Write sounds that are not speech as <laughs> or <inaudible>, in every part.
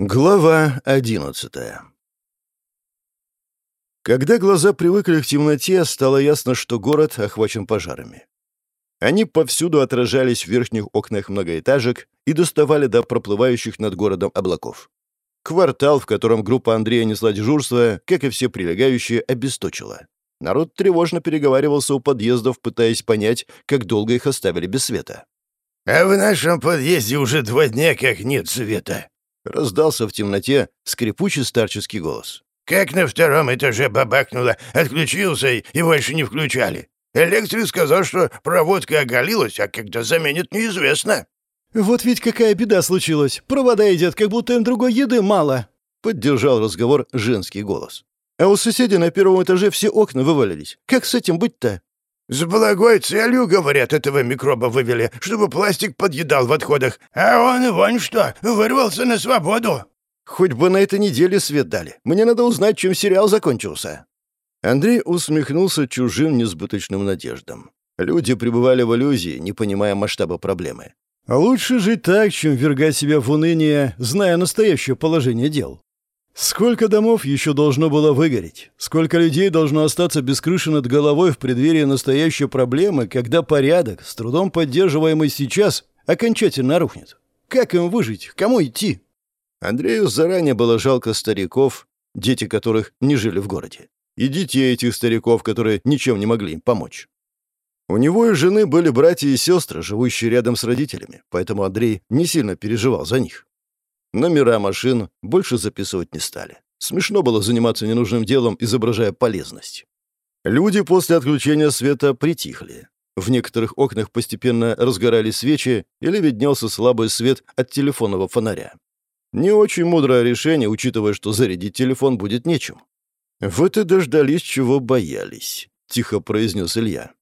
Глава одиннадцатая Когда глаза привыкли к темноте, стало ясно, что город охвачен пожарами. Они повсюду отражались в верхних окнах многоэтажек и доставали до проплывающих над городом облаков. Квартал, в котором группа Андрея несла дежурство, как и все прилегающие, обесточила. Народ тревожно переговаривался у подъездов, пытаясь понять, как долго их оставили без света. «А в нашем подъезде уже два дня как нет света», Раздался в темноте скрипучий старческий голос. «Как на втором этаже бабахнуло, отключился и больше не включали. Электрик сказал, что проводка оголилась, а когда заменит, неизвестно». «Вот ведь какая беда случилась. Провода идет, как будто им другой еды мало», — поддержал разговор женский голос. «А у соседей на первом этаже все окна вывалились. Как с этим быть-то?» «С благой целью, говорят, этого микроба вывели, чтобы пластик подъедал в отходах. А он, вон что, вырвался на свободу». «Хоть бы на этой неделе свет дали. Мне надо узнать, чем сериал закончился». Андрей усмехнулся чужим несбыточным надеждам. Люди пребывали в иллюзии, не понимая масштаба проблемы. А «Лучше жить так, чем вергать себя в уныние, зная настоящее положение дел. Сколько домов еще должно было выгореть? Сколько людей должно остаться без крыши над головой в преддверии настоящей проблемы, когда порядок, с трудом поддерживаемый сейчас, окончательно рухнет? Как им выжить? Кому идти? Андрею заранее было жалко стариков, дети которых не жили в городе, и детей этих стариков, которые ничем не могли им помочь. У него и жены были братья и сестры, живущие рядом с родителями, поэтому Андрей не сильно переживал за них. Номера машин больше записывать не стали. Смешно было заниматься ненужным делом, изображая полезность. Люди после отключения света притихли. В некоторых окнах постепенно разгорались свечи или виднелся слабый свет от телефонного фонаря. Не очень мудрое решение, учитывая, что зарядить телефон будет нечем. «Вот и дождались, чего боялись», — тихо произнес Илья.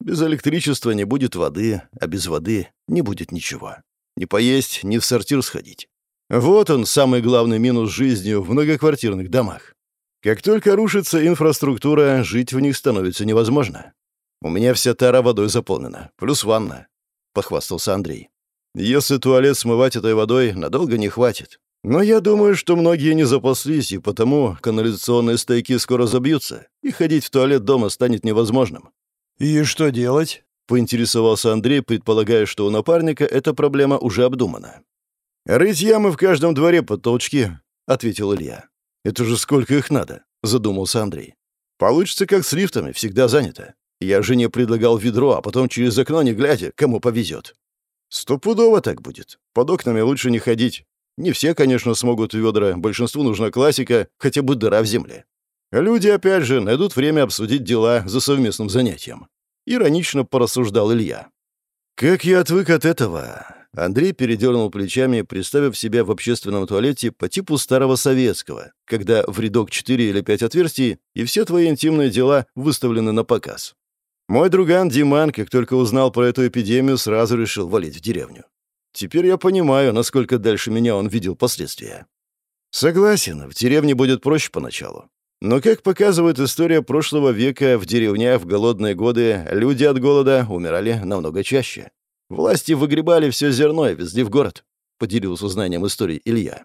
«Без электричества не будет воды, а без воды не будет ничего. Не поесть, ни в сортир сходить. Вот он, самый главный минус жизни в многоквартирных домах. Как только рушится инфраструктура, жить в них становится невозможно. У меня вся тара водой заполнена, плюс ванна, — похвастался Андрей. Если туалет смывать этой водой, надолго не хватит. Но я думаю, что многие не запаслись, и потому канализационные стойки скоро забьются, и ходить в туалет дома станет невозможным. «И что делать?» — поинтересовался Андрей, предполагая, что у напарника эта проблема уже обдумана. «Рыть ямы в каждом дворе под толчки», — ответил Илья. «Это же сколько их надо», — задумался Андрей. «Получится, как с лифтами, всегда занято. Я жене предлагал ведро, а потом через окно, не глядя, кому повезет». «Стопудово так будет. Под окнами лучше не ходить. Не все, конечно, смогут ведра, большинству нужна классика, хотя бы дыра в земле. Люди, опять же, найдут время обсудить дела за совместным занятием». Иронично порассуждал Илья. «Как я отвык от этого. Андрей передернул плечами, представив себя в общественном туалете по типу старого советского, когда в рядок 4 или 5 отверстий, и все твои интимные дела выставлены на показ. Мой друган Диман, как только узнал про эту эпидемию, сразу решил валить в деревню. Теперь я понимаю, насколько дальше меня он видел последствия. Согласен, в деревне будет проще поначалу. Но, как показывает история прошлого века, в деревнях в голодные годы люди от голода умирали намного чаще. Власти выгребали все зерно и везли в город», — поделился знанием истории Илья.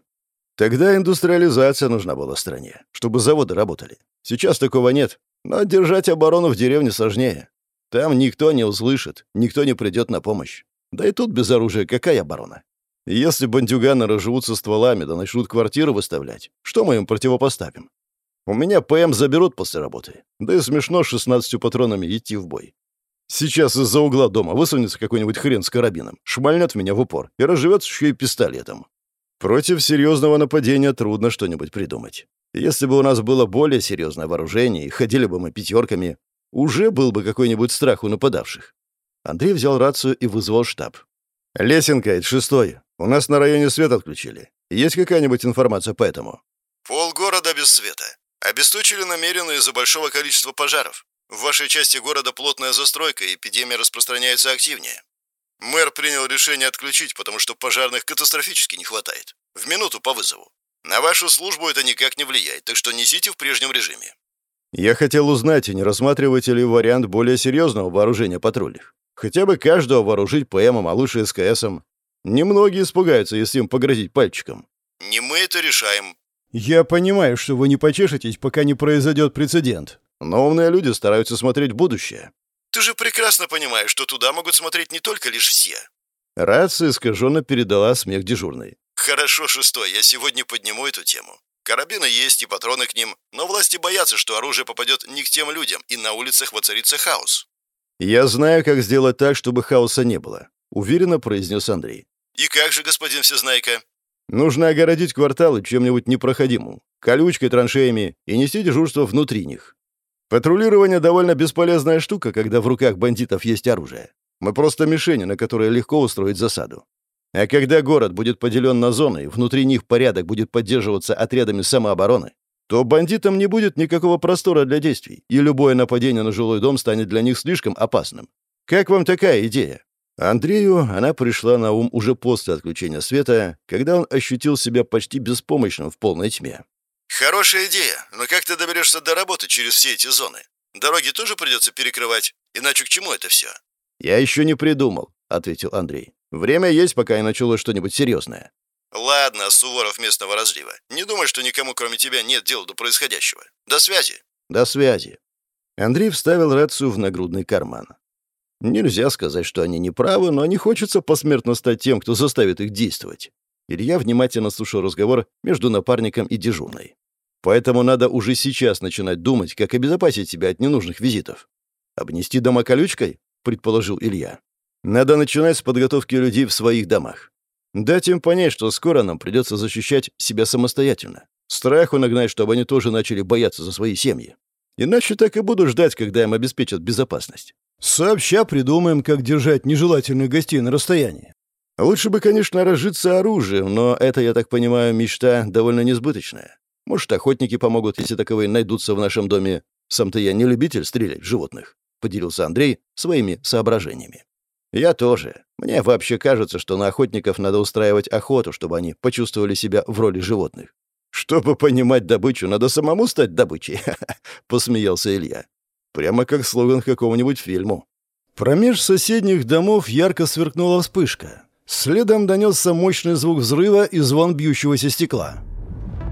«Тогда индустриализация нужна была стране, чтобы заводы работали. Сейчас такого нет, но держать оборону в деревне сложнее. Там никто не услышит, никто не придет на помощь. Да и тут без оружия какая оборона? Если бандюганы разживутся стволами да начнут квартиры выставлять, что мы им противопоставим? У меня ПМ заберут после работы. Да и смешно с 16 патронами идти в бой. Сейчас из-за угла дома высунется какой-нибудь хрен с карабином, шмальнет меня в упор и разживется еще и пистолетом. Против серьезного нападения трудно что-нибудь придумать. Если бы у нас было более серьезное вооружение и ходили бы мы пятерками, уже был бы какой-нибудь страх у нападавших. Андрей взял рацию и вызвал штаб. «Лесенка, это шестой. У нас на районе свет отключили. Есть какая-нибудь информация по этому?» «Пол города без света. Обесточили намеренно из-за большого количества пожаров. В вашей части города плотная застройка, и эпидемия распространяется активнее. Мэр принял решение отключить, потому что пожарных катастрофически не хватает. В минуту по вызову. На вашу службу это никак не влияет, так что несите в прежнем режиме. Я хотел узнать, не рассматриваете ли вариант более серьезного вооружения патрульных. Хотя бы каждого вооружить ПМом, а лучше СКСом. Немногие испугаются, если им погрозить пальчиком. Не мы это решаем». «Я понимаю, что вы не почешетесь, пока не произойдет прецедент. Но умные люди стараются смотреть в будущее. Ты же прекрасно понимаешь, что туда могут смотреть не только лишь все. Рация искаженно передала смех дежурной. Хорошо, шестой, я сегодня подниму эту тему. Карабины есть и патроны к ним, но власти боятся, что оружие попадет не к тем людям, и на улицах воцарится хаос. «Я знаю, как сделать так, чтобы хаоса не было», — уверенно произнес Андрей. «И как же, господин Всезнайка?» «Нужно огородить кварталы чем-нибудь непроходимым, колючкой, траншеями и нести дежурство внутри них. Патрулирование довольно бесполезная штука, когда в руках бандитов есть оружие. Мы просто мишени, на которые легко устроить засаду. А когда город будет поделен на зоны, и внутри них порядок будет поддерживаться отрядами самообороны, то бандитам не будет никакого простора для действий, и любое нападение на жилой дом станет для них слишком опасным. Как вам такая идея? Андрею она пришла на ум уже после отключения света, когда он ощутил себя почти беспомощным в полной тьме. «Хорошая идея, но как ты доберешься до работы через все эти зоны? Дороги тоже придется перекрывать, иначе к чему это все?» «Я еще не придумал», — ответил Андрей. «Время есть, пока и началось что-нибудь серьезное». «Ладно, Суворов местного разлива. Не думай, что никому, кроме тебя, нет дела до происходящего. До связи». «До связи». Андрей вставил рацию в нагрудный карман. Нельзя сказать, что они не правы, но не хочется посмертно стать тем, кто заставит их действовать. Илья внимательно слушал разговор между напарником и дежурной. Поэтому надо уже сейчас начинать думать, как обезопасить себя от ненужных визитов. «Обнести дома колючкой?» — предположил Илья. «Надо начинать с подготовки людей в своих домах. Дать им понять, что скоро нам придется защищать себя самостоятельно. Страху нагнать, чтобы они тоже начали бояться за свои семьи. Иначе так и буду ждать, когда им обеспечат безопасность. Сообща придумаем, как держать нежелательных гостей на расстоянии. Лучше бы, конечно, разжиться оружием, но это, я так понимаю, мечта довольно несбыточная. Может, охотники помогут, если таковые найдутся в нашем доме. Сам-то я не любитель стрелять в животных», — поделился Андрей своими соображениями. «Я тоже. Мне вообще кажется, что на охотников надо устраивать охоту, чтобы они почувствовали себя в роли животных. Чтобы понимать добычу, надо самому стать добычей», — посмеялся Илья. Прямо как слоган какого-нибудь фильму. Промеж соседних домов ярко сверкнула вспышка. Следом донесся мощный звук взрыва и звон бьющегося стекла.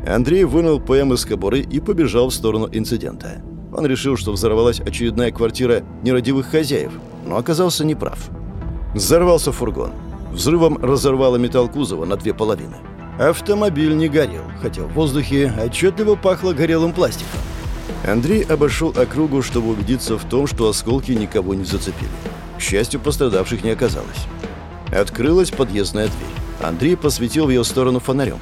Андрей вынул ПМ из кобуры и побежал в сторону инцидента. Он решил, что взорвалась очередная квартира нерадивых хозяев, но оказался неправ. Взорвался фургон. Взрывом разорвало металл кузова на две половины. Автомобиль не горел, хотя в воздухе отчетливо пахло горелым пластиком. Андрей обошел округу, чтобы убедиться в том, что осколки никого не зацепили. К счастью, пострадавших не оказалось. Открылась подъездная дверь. Андрей посветил в ее сторону фонарем.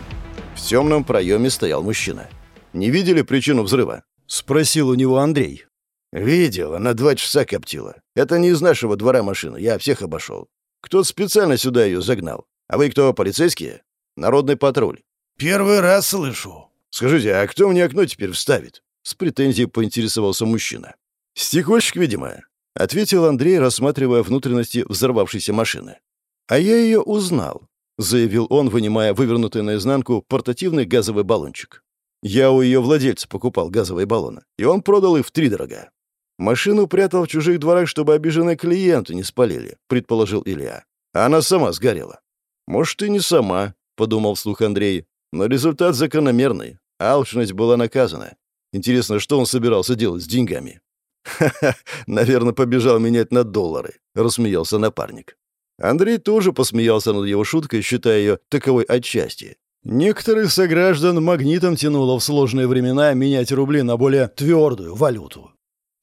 В темном проеме стоял мужчина. «Не видели причину взрыва?» — спросил у него Андрей. «Видел, она два часа коптила. Это не из нашего двора машина, я всех обошел. Кто-то специально сюда ее загнал. А вы кто, полицейские? Народный патруль». «Первый раз слышу». «Скажите, а кто мне окно теперь вставит?» С претензией поинтересовался мужчина. «Стекольщик, видимо», — ответил Андрей, рассматривая внутренности взорвавшейся машины. «А я ее узнал», — заявил он, вынимая вывернутый наизнанку портативный газовый баллончик. «Я у ее владельца покупал газовые баллоны, и он продал их втридорога. Машину прятал в чужих дворах, чтобы обиженные клиенты не спалили», — предположил Илья. Она сама сгорела. «Может, и не сама», — подумал вслух Андрей. «Но результат закономерный. Алчность была наказана. Интересно, что он собирался делать с деньгами?» «Ха-ха, наверное, побежал менять на доллары», — рассмеялся напарник. Андрей тоже посмеялся над его шуткой, считая ее таковой отчасти. Некоторых сограждан магнитом тянуло в сложные времена менять рубли на более твердую валюту.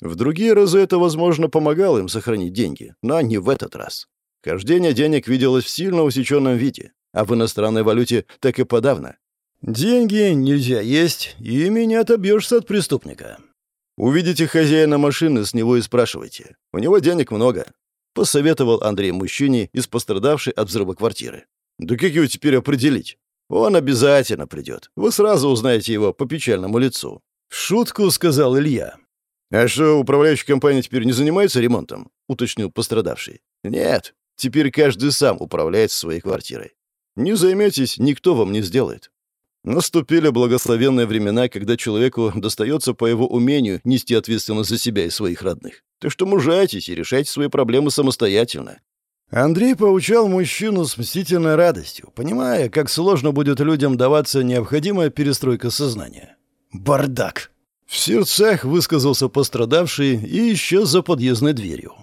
В другие разы это, возможно, помогало им сохранить деньги, но не в этот раз. Хождение денег виделось в сильно усеченном виде, а в иностранной валюте так и подавно. Деньги нельзя есть, и не отобьешься от преступника. Увидите хозяина машины, с него и спрашивайте. У него денег много. — посоветовал Андрей мужчине из пострадавшей от взрыва квартиры. «Да как его теперь определить? Он обязательно придет. Вы сразу узнаете его по печальному лицу». «Шутку», — сказал Илья. «А что, управляющая компания теперь не занимается ремонтом?» — уточнил пострадавший. «Нет, теперь каждый сам управляет своей квартирой. Не займетесь, никто вам не сделает. Наступили благословенные времена, когда человеку достается по его умению нести ответственность за себя и своих родных. Так что мужайтесь и решайте свои проблемы самостоятельно. Андрей поучал мужчину с мстительной радостью, понимая, как сложно будет людям даваться необходимая перестройка сознания. «Бардак!» В сердцах высказался пострадавший и исчез за подъездной дверью.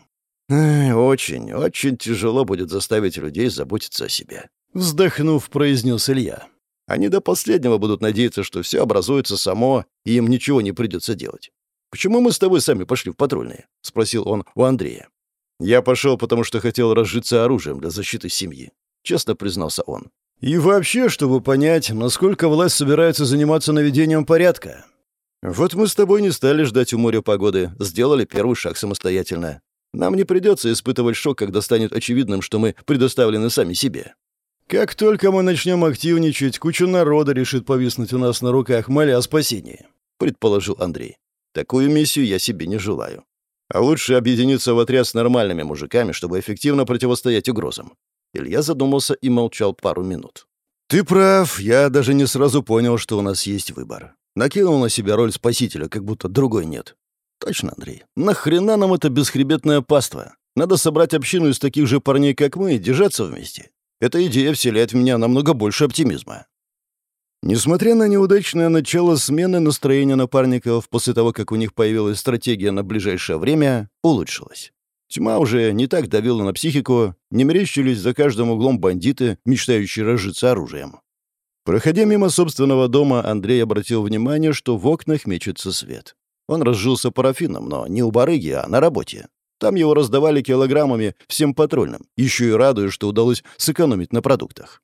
«Очень, очень тяжело будет заставить людей заботиться о себе», — вздохнув, произнес Илья. «Они до последнего будут надеяться, что все образуется само, и им ничего не придется делать. Почему мы с тобой сами пошли в патрульные?» — спросил он у Андрея. «Я пошел, потому что хотел разжиться оружием для защиты семьи», — честно признался он. «И вообще, чтобы понять, насколько власть собирается заниматься наведением порядка». «Вот мы с тобой не стали ждать у моря погоды, сделали первый шаг самостоятельно. Нам не придется испытывать шок, когда станет очевидным, что мы предоставлены сами себе». «Как только мы начнем активничать, куча народа решит повиснуть у нас на руках, моля о спасении», — предположил Андрей. «Такую миссию я себе не желаю. А лучше объединиться в отряд с нормальными мужиками, чтобы эффективно противостоять угрозам. Илья задумался и молчал пару минут. «Ты прав, я даже не сразу понял, что у нас есть выбор. Накинул на себя роль спасителя, как будто другой нет. Точно, Андрей. Нахрена нам это бесхребетное паство? Надо собрать общину из таких же парней, как мы, и держаться вместе. Эта идея вселяет в меня намного больше оптимизма. Несмотря на неудачное начало смены, настроение напарников после того, как у них появилась стратегия на ближайшее время, улучшилось. Тьма уже не так давила на психику, не мерещились за каждым углом бандиты, мечтающие разжиться оружием. Проходя мимо собственного дома, Андрей обратил внимание, что в окнах мечется свет. Он разжился парафином, но не у барыги, а на работе. Там его раздавали килограммами всем патрульным, еще и радуясь, что удалось сэкономить на продуктах.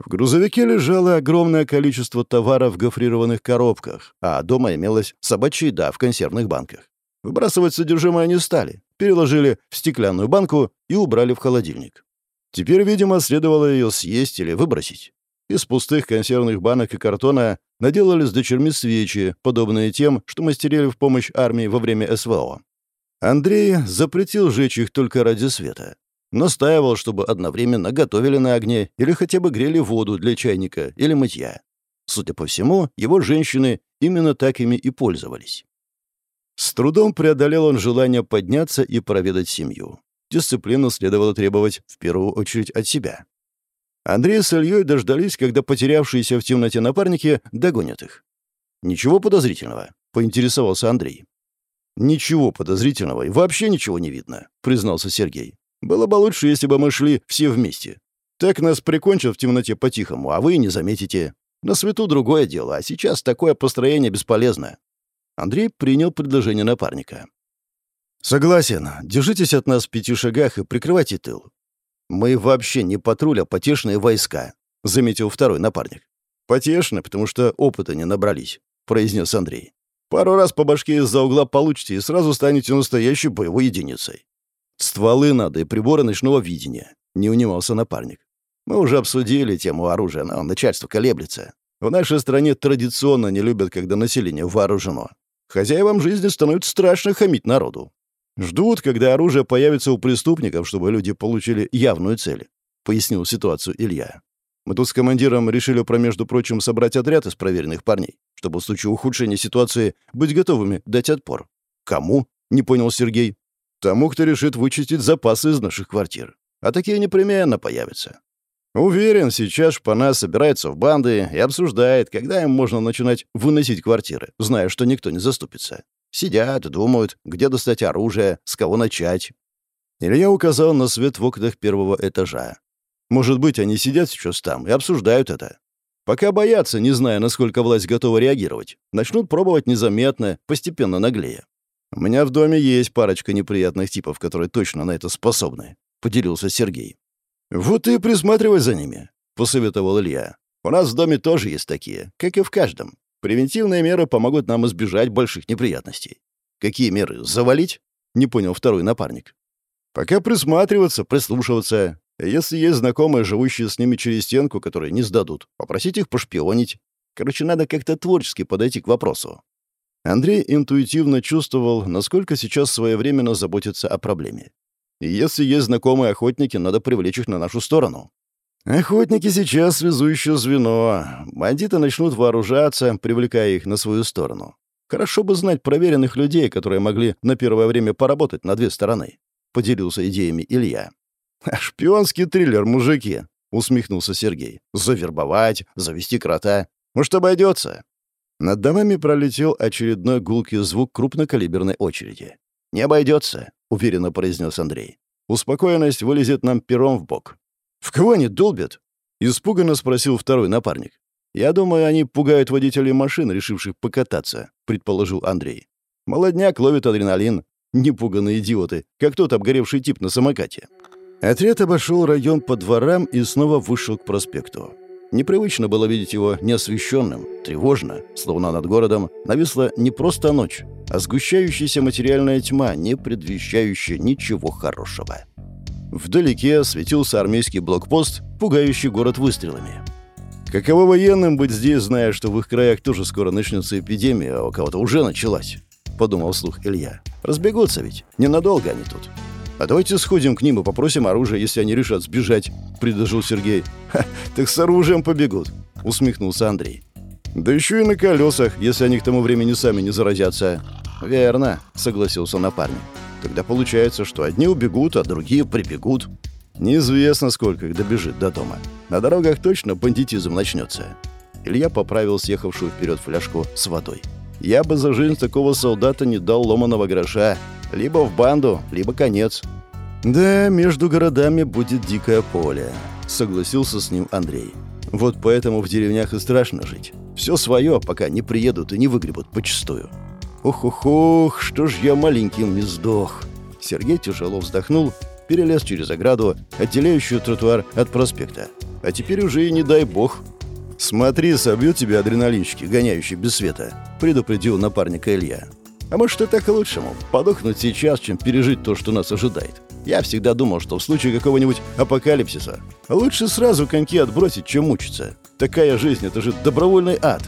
В грузовике лежало огромное количество товара в гофрированных коробках, а дома имелась собачья еда в консервных банках. Выбрасывать содержимое не стали, переложили в стеклянную банку и убрали в холодильник. Теперь, видимо, следовало ее съесть или выбросить. Из пустых консервных банок и картона наделали с дочерьми свечи, подобные тем, что мастерили в помощь армии во время СВО. Андрей запретил жечь их только ради света. Настаивал, чтобы одновременно готовили на огне или хотя бы грели воду для чайника или мытья. Судя по всему, его женщины именно так ими и пользовались. С трудом преодолел он желание подняться и проведать семью. Дисциплину следовало требовать в первую очередь от себя. Андрей с Ильей дождались, когда потерявшиеся в темноте напарники догонят их. «Ничего подозрительного?» — поинтересовался Андрей. «Ничего подозрительного и вообще ничего не видно», — признался Сергей. Было бы лучше, если бы мы шли все вместе. Так нас прикончат в темноте по-тихому, а вы не заметите. На свету другое дело, а сейчас такое построение бесполезно». Андрей принял предложение напарника. «Согласен. Держитесь от нас в пяти шагах и прикрывайте тыл. Мы вообще не патруль, а потешные войска», — заметил второй напарник. «Потешно, потому что опыта не набрались», — произнес Андрей. «Пару раз по башке из-за угла получите и сразу станете настоящей боевой единицей. «Стволы надо и приборы ночного видения», — не унимался напарник. «Мы уже обсудили тему оружия, но начальство колеблется. В нашей стране традиционно не любят, когда население вооружено. Хозяевам жизни становится страшно хамить народу. Ждут, когда оружие появится у преступников, чтобы люди получили явную цель», — пояснил ситуацию Илья. «Мы тут с командиром решили, про между прочим, собрать отряд из проверенных парней, чтобы в случае ухудшения ситуации быть готовыми дать отпор». «Кому?» — не понял Сергей. Тому, кто решит вычистить запасы из наших квартир. А такие непременно появятся. Уверен, сейчас шпана собирается в банды и обсуждает, когда им можно начинать выносить квартиры, зная, что никто не заступится. Сидят, думают, где достать оружие, с кого начать. Илья указал на свет в окнах первого этажа. Может быть, они сидят сейчас там и обсуждают это. Пока боятся, не зная, насколько власть готова реагировать. Начнут пробовать незаметно, постепенно наглее. «У меня в доме есть парочка неприятных типов, которые точно на это способны», — поделился Сергей. «Вот и присматривай за ними», — посоветовал Илья. «У нас в доме тоже есть такие, как и в каждом. Превентивные меры помогут нам избежать больших неприятностей». «Какие меры? Завалить?» — не понял второй напарник. «Пока присматриваться, прислушиваться. Если есть знакомые, живущие с ними через стенку, которые не сдадут, попросить их пошпионить. Короче, надо как-то творчески подойти к вопросу. Андрей интуитивно чувствовал, насколько сейчас своевременно заботиться о проблеме. Если есть знакомые охотники, надо привлечь их на нашу сторону. Охотники сейчас связующее звено. Бандиты начнут вооружаться, привлекая их на свою сторону. Хорошо бы знать проверенных людей, которые могли на первое время поработать на две стороны. Поделился идеями Илья. «Шпионский триллер, мужики», — усмехнулся Сергей. «Завербовать, завести крота. Может, обойдется?» Над домами пролетел очередной гулкий звук крупнокалиберной очереди. «Не обойдется», — уверенно произнес Андрей. «Успокоенность вылезет нам пером в бок». «В кого они долбят?» — испуганно спросил второй напарник. «Я думаю, они пугают водителей машин, решивших покататься», — предположил Андрей. «Молодняк ловит адреналин. Непуганные идиоты, как тот обгоревший тип на самокате». Отряд обошел район по дворам и снова вышел к проспекту. Непривычно было видеть его неосвещенным, тревожно, словно над городом нависла не просто ночь, а сгущающаяся материальная тьма, не предвещающая ничего хорошего. Вдалеке светился армейский блокпост, пугающий город выстрелами. Каково военным быть здесь, зная, что в их краях тоже скоро начнется эпидемия, а у кого-то уже началась? Подумал вслух Илья. Разбегутся ведь. Ненадолго они тут. А давайте сходим к ним и попросим оружие, если они решат сбежать, предложил Сергей. Ха, так с оружием побегут, усмехнулся Андрей. Да еще и на колесах, если они к тому времени сами не заразятся. Верно, согласился напарник. Тогда получается, что одни убегут, а другие прибегут. Неизвестно, сколько их добежит до дома. На дорогах точно бандитизм начнется. Илья поправил съехавшую вперед фляжку с водой. Я бы за жизнь такого солдата не дал ломаного гроша. Либо в банду, либо конец. Да, между городами будет дикое поле, согласился с ним Андрей. Вот поэтому в деревнях и страшно жить. Все свое, пока не приедут и не выгребут почистую. Ох-ох-ох, что ж я маленьким не сдох. Сергей тяжело вздохнул перелез через ограду, отделяющую тротуар от проспекта. А теперь уже и не дай бог. «Смотри, собьют тебя адреналинчики, гоняющие без света», — предупредил напарника Илья. «А может, это к лучшему. Подохнуть сейчас, чем пережить то, что нас ожидает. Я всегда думал, что в случае какого-нибудь апокалипсиса лучше сразу коньки отбросить, чем мучиться. Такая жизнь — это же добровольный ад».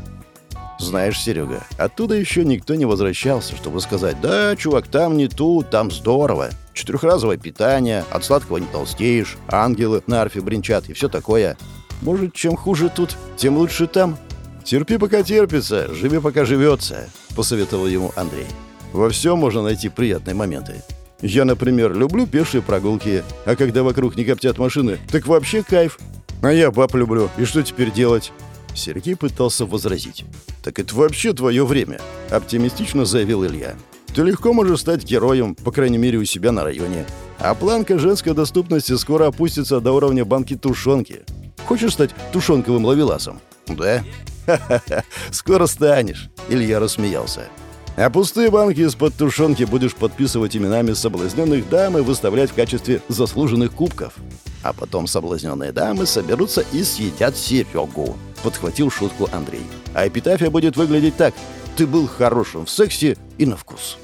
Знаешь, Серега, оттуда еще никто не возвращался, чтобы сказать, да, чувак, там не тут, там здорово. Четырехразовое питание, от сладкого не толстеешь, ангелы на арфе бренчат и все такое. Может, чем хуже тут, тем лучше там. Терпи, пока терпится, живи, пока живется, посоветовал ему Андрей. Во всем можно найти приятные моменты. Я, например, люблю пешие прогулки, а когда вокруг не коптят машины, так вообще кайф. А я баб люблю, и что теперь делать? Сергей пытался возразить. «Так это вообще твое время», — оптимистично заявил Илья. «Ты легко можешь стать героем, по крайней мере, у себя на районе. А планка женской доступности скоро опустится до уровня банки тушенки. Хочешь стать тушенковым ловеласом?» «Да?» «Ха-ха-ха, <laughs> скоро станешь», — Илья рассмеялся. «А пустые банки из-под тушенки будешь подписывать именами соблазненных дам и выставлять в качестве заслуженных кубков. А потом соблазненные дамы соберутся и съедят Серегу», — подхватил шутку Андрей. «А эпитафия будет выглядеть так. Ты был хорошим в сексе и на вкус».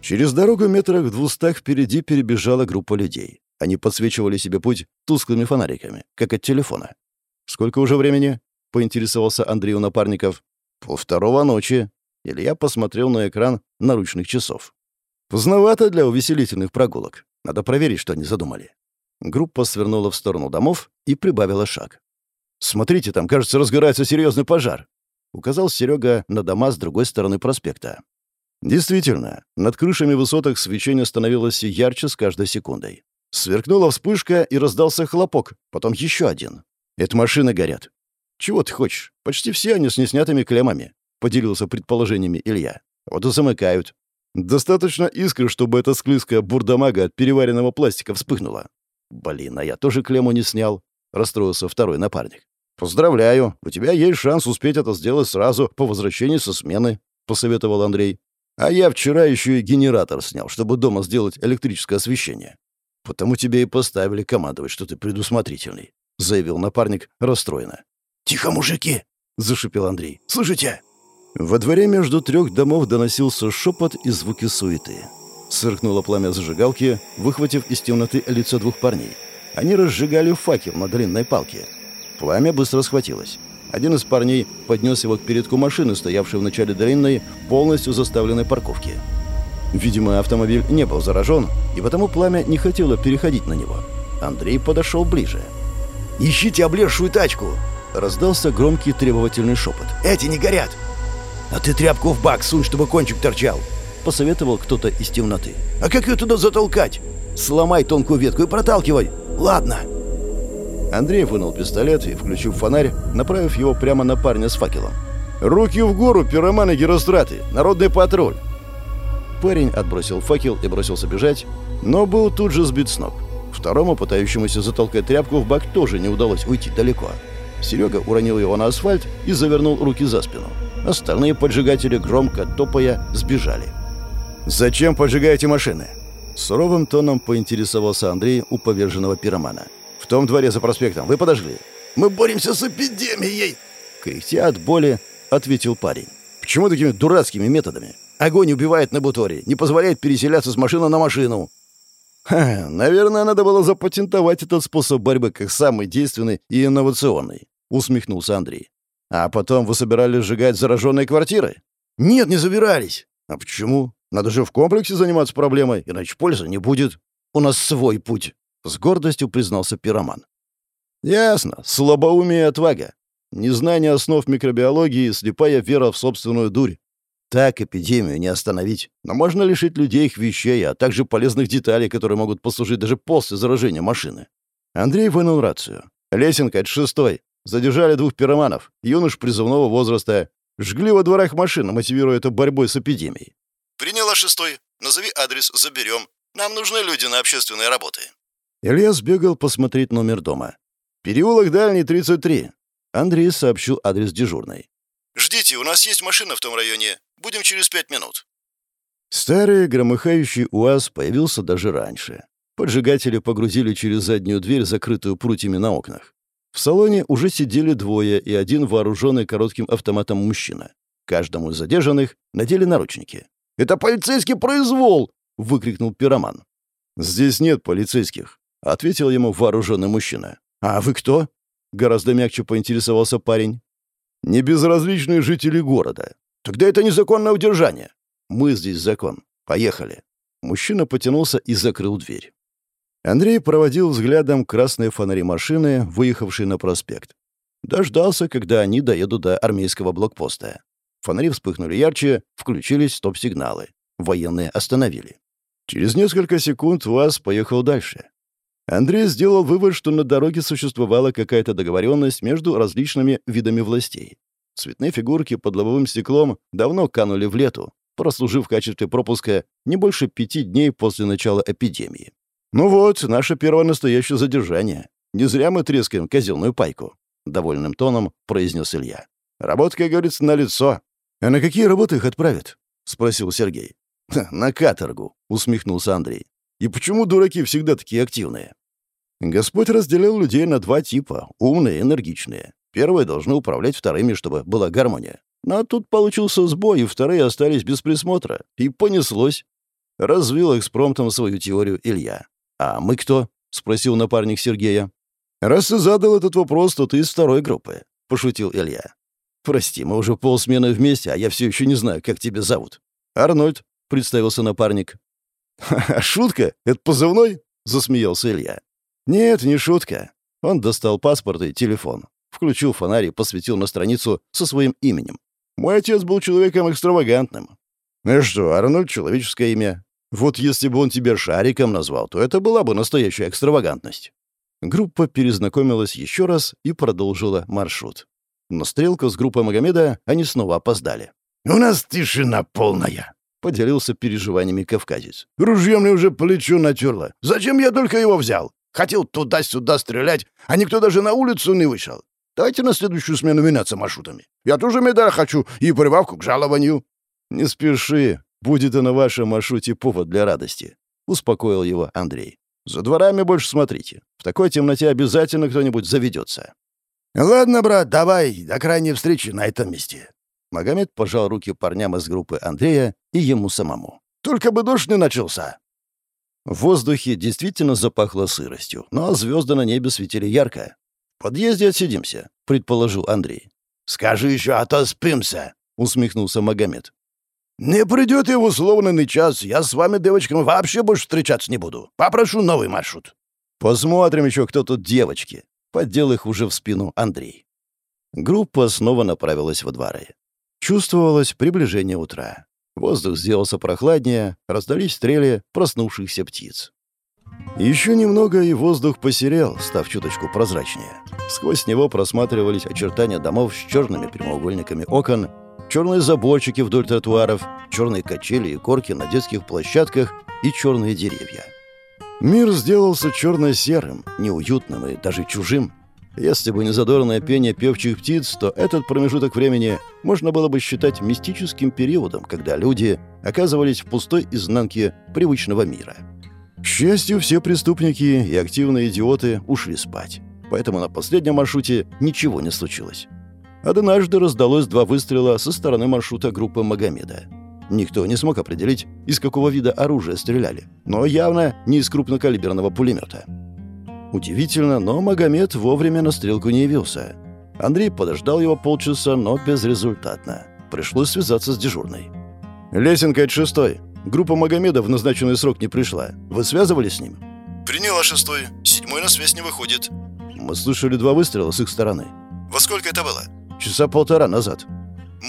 Через дорогу метрах в двустах впереди перебежала группа людей. Они подсвечивали себе путь тусклыми фонариками, как от телефона. «Сколько уже времени?» — поинтересовался Андрей у напарников. «Пол второго ночи». Илья посмотрел на экран наручных часов. «Поздновато для увеселительных прогулок. Надо проверить, что они задумали». Группа свернула в сторону домов и прибавила шаг. «Смотрите, там, кажется, разгорается серьезный пожар», — указал Серега на дома с другой стороны проспекта. Действительно, над крышами высоток свечение становилось ярче с каждой секундой. Сверкнула вспышка и раздался хлопок, потом еще один. «Это машины горят». «Чего ты хочешь? Почти все они с неснятыми клеммами», — поделился предположениями Илья. «Вот и замыкают. Достаточно искры, чтобы эта склизкая бурдамага от переваренного пластика вспыхнула. «Блин, а я тоже клемму не снял», — расстроился второй напарник. «Поздравляю, у тебя есть шанс успеть это сделать сразу по возвращении со смены», — посоветовал Андрей. «А я вчера еще и генератор снял, чтобы дома сделать электрическое освещение». «Потому тебе и поставили командовать, что ты предусмотрительный», — заявил напарник расстроенно. «Тихо, мужики!» — зашипел Андрей. «Слышите?» Во дворе между трех домов доносился шепот и звуки суеты. Сверкнуло пламя зажигалки, выхватив из темноты лицо двух парней. Они разжигали факел на длинной палке. Пламя быстро схватилось. Один из парней поднес его к передку машины, стоявшей в начале длинной, полностью заставленной парковки. Видимо, автомобиль не был заражен, и потому пламя не хотело переходить на него. Андрей подошел ближе. «Ищите облезшую тачку!» Раздался громкий требовательный шепот. «Эти не горят!» «А ты тряпку в бак сунь, чтобы кончик торчал!» посоветовал кто-то из темноты. «А как ее туда затолкать?» «Сломай тонкую ветку и проталкивай!» Ладно». Андрей вынул пистолет и, включив фонарь, направив его прямо на парня с факелом. «Руки в гору, пироманы Геростраты! Народный патруль!» Парень отбросил факел и бросился бежать, но был тут же сбит с ног. Второму, пытающемуся затолкать тряпку в бак, тоже не удалось уйти далеко. Серега уронил его на асфальт и завернул руки за спину. Остальные поджигатели, громко топая, сбежали. «Зачем поджигаете машины?» Суровым тоном поинтересовался Андрей у поверженного пиромана. «В том дворе за проспектом вы подожгли?» «Мы боремся с эпидемией!» Кряхтя от боли, ответил парень. «Почему такими дурацкими методами? Огонь убивает на буторе, не позволяет переселяться с машины на машину». Ха, наверное, надо было запатентовать этот способ борьбы как самый действенный и инновационный, усмехнулся Андрей. А потом вы собирались сжигать зараженные квартиры? Нет, не собирались. А почему? Надо же в комплексе заниматься проблемой, иначе пользы не будет. У нас свой путь, с гордостью признался пироман. Ясно, слабоумие и отвага. Незнание основ микробиологии слепая вера в собственную дурь. Так эпидемию не остановить, но можно лишить людей их вещей, а также полезных деталей, которые могут послужить даже после заражения машины. Андрей вынул рацию. Лесенка, это шестой. Задержали двух пироманов, юнош призывного возраста. Жгли во дворах машин, мотивируя это борьбой с эпидемией. «Приняла шестой. Назови адрес, заберем. Нам нужны люди на общественные работы». Илья сбегал посмотреть номер дома. «Переулок Дальний, 33». Андрей сообщил адрес дежурной. «Ждите, у нас есть машина в том районе. Будем через пять минут». Старый громыхающий УАЗ появился даже раньше. Поджигатели погрузили через заднюю дверь, закрытую прутьями на окнах. В салоне уже сидели двое и один вооруженный коротким автоматом мужчина. Каждому из задержанных надели наручники. «Это полицейский произвол!» — выкрикнул пироман. «Здесь нет полицейских», — ответил ему вооруженный мужчина. «А вы кто?» — гораздо мягче поинтересовался парень. «Небезразличные жители города. Тогда это незаконное удержание. Мы здесь закон. Поехали». Мужчина потянулся и закрыл дверь. Андрей проводил взглядом красные фонари машины, выехавшие на проспект. Дождался, когда они доедут до армейского блокпоста. Фонари вспыхнули ярче, включились стоп-сигналы. Военные остановили. Через несколько секунд УАЗ поехал дальше. Андрей сделал вывод, что на дороге существовала какая-то договоренность между различными видами властей. Цветные фигурки под лобовым стеклом давно канули в лету, прослужив в качестве пропуска не больше пяти дней после начала эпидемии. «Ну вот, наше первое настоящее задержание. Не зря мы трескаем казенную пайку», — довольным тоном произнес Илья. «Работа, как говорится, на лицо. «А на какие работы их отправят?» — спросил Сергей. «На каторгу», — усмехнулся Андрей. «И почему дураки всегда такие активные?» Господь разделил людей на два типа — умные и энергичные. Первые должны управлять вторыми, чтобы была гармония. Но тут получился сбой, и вторые остались без присмотра. И понеслось. Развил экспромтом свою теорию Илья. «А мы кто?» — спросил напарник Сергея. «Раз ты задал этот вопрос, то ты из второй группы», — пошутил Илья. «Прости, мы уже полсмены вместе, а я все еще не знаю, как тебя зовут». «Арнольд», — представился напарник. «Ха-ха, шутка? Это позывной?» — засмеялся Илья. «Нет, не шутка». Он достал паспорт и телефон, включил фонарь и посветил на страницу со своим именем. «Мой отец был человеком экстравагантным». «Ну что, Арнольд — человеческое имя. Вот если бы он тебя Шариком назвал, то это была бы настоящая экстравагантность». Группа перезнакомилась еще раз и продолжила маршрут. Но стрелка с группой Магомеда они снова опоздали. «У нас тишина полная», — поделился переживаниями кавказец. «Ружье мне уже плечо натерло. Зачем я только его взял? Хотел туда-сюда стрелять, а никто даже на улицу не вышел. Давайте на следующую смену меняться маршрутами. Я тоже медаль хочу и прибавку к жалованию». «Не спеши. Будет и на вашем маршруте повод для радости», — успокоил его Андрей. «За дворами больше смотрите. В такой темноте обязательно кто-нибудь заведется». «Ладно, брат, давай, до крайней встречи на этом месте». Магомед пожал руки парням из группы Андрея и ему самому. «Только бы дождь не начался». В воздухе действительно запахло сыростью, но звезды на небе светили ярко. «В подъезде отсидимся», — предположил Андрей. «Скажи еще, а то спимся», — усмехнулся Магомед. «Не придет и в условный час. Я с вами, девочками, вообще больше встречаться не буду. Попрошу новый маршрут». «Посмотрим еще, кто тут девочки», Поддел их уже в спину Андрей. Группа снова направилась во дворы. Чувствовалось приближение утра. Воздух сделался прохладнее, раздались стрели проснувшихся птиц. Еще немного, и воздух посерел, став чуточку прозрачнее. Сквозь него просматривались очертания домов с черными прямоугольниками окон, черные заборчики вдоль тротуаров, черные качели и корки на детских площадках и черные деревья. Мир сделался черно-серым, неуютным и даже чужим. Если бы не задорное пение певчих птиц, то этот промежуток времени можно было бы считать мистическим периодом, когда люди оказывались в пустой изнанке привычного мира. К счастью, все преступники и активные идиоты ушли спать, поэтому на последнем маршруте ничего не случилось. Однажды раздалось два выстрела со стороны маршрута группы Магомеда. Никто не смог определить, из какого вида оружия стреляли, но явно не из крупнокалиберного пулемета. Удивительно, но Магомед вовремя на стрелку не явился. Андрей подождал его полчаса, но безрезультатно. Пришлось связаться с дежурной. «Лесенка, это шестой. Группа Магомеда в назначенный срок не пришла. Вы связывались с ним?» «Приняла шестой. Седьмой на связь не выходит». «Мы слышали два выстрела с их стороны». «Во сколько это было?» «Часа полтора назад».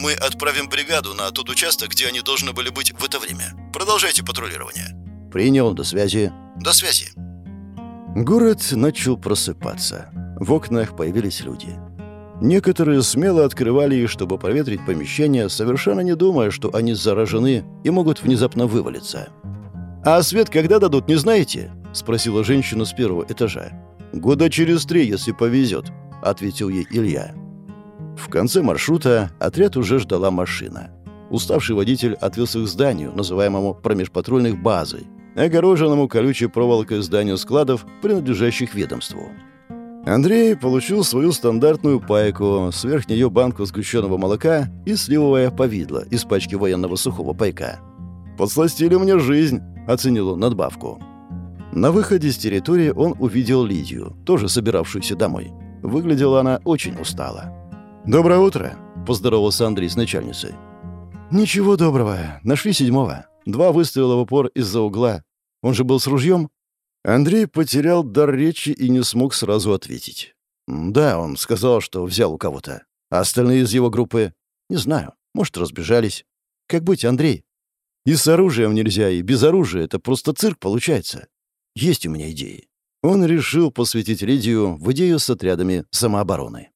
Мы отправим бригаду на тот участок, где они должны были быть в это время. Продолжайте патрулирование. Принял, до связи. До связи. Город начал просыпаться. В окнах появились люди. Некоторые смело открывали их, чтобы проветрить помещение, совершенно не думая, что они заражены и могут внезапно вывалиться. «А свет когда дадут, не знаете?» — спросила женщина с первого этажа. «Года через три, если повезет», — ответил ей Илья. В конце маршрута отряд уже ждала машина. Уставший водитель отвез их к зданию, называемому промежпатрульных базой, огороженному колючей проволокой зданию складов, принадлежащих ведомству. Андрей получил свою стандартную пайку, сверх нее банку сгущенного молока и сливовое повидло из пачки военного сухого пайка. «Подсластили мне жизнь», — оценил он надбавку. На выходе с территории он увидел Лидию, тоже собиравшуюся домой. Выглядела она очень устала. «Доброе утро», — поздоровался Андрей с начальницей. «Ничего доброго. Нашли седьмого. Два выстрела в упор из-за угла. Он же был с ружьем?» Андрей потерял дар речи и не смог сразу ответить. «Да, он сказал, что взял у кого-то. А остальные из его группы? Не знаю. Может, разбежались. Как быть, Андрей? И с оружием нельзя, и без оружия. Это просто цирк получается. Есть у меня идеи». Он решил посвятить Лидию в идею с отрядами самообороны.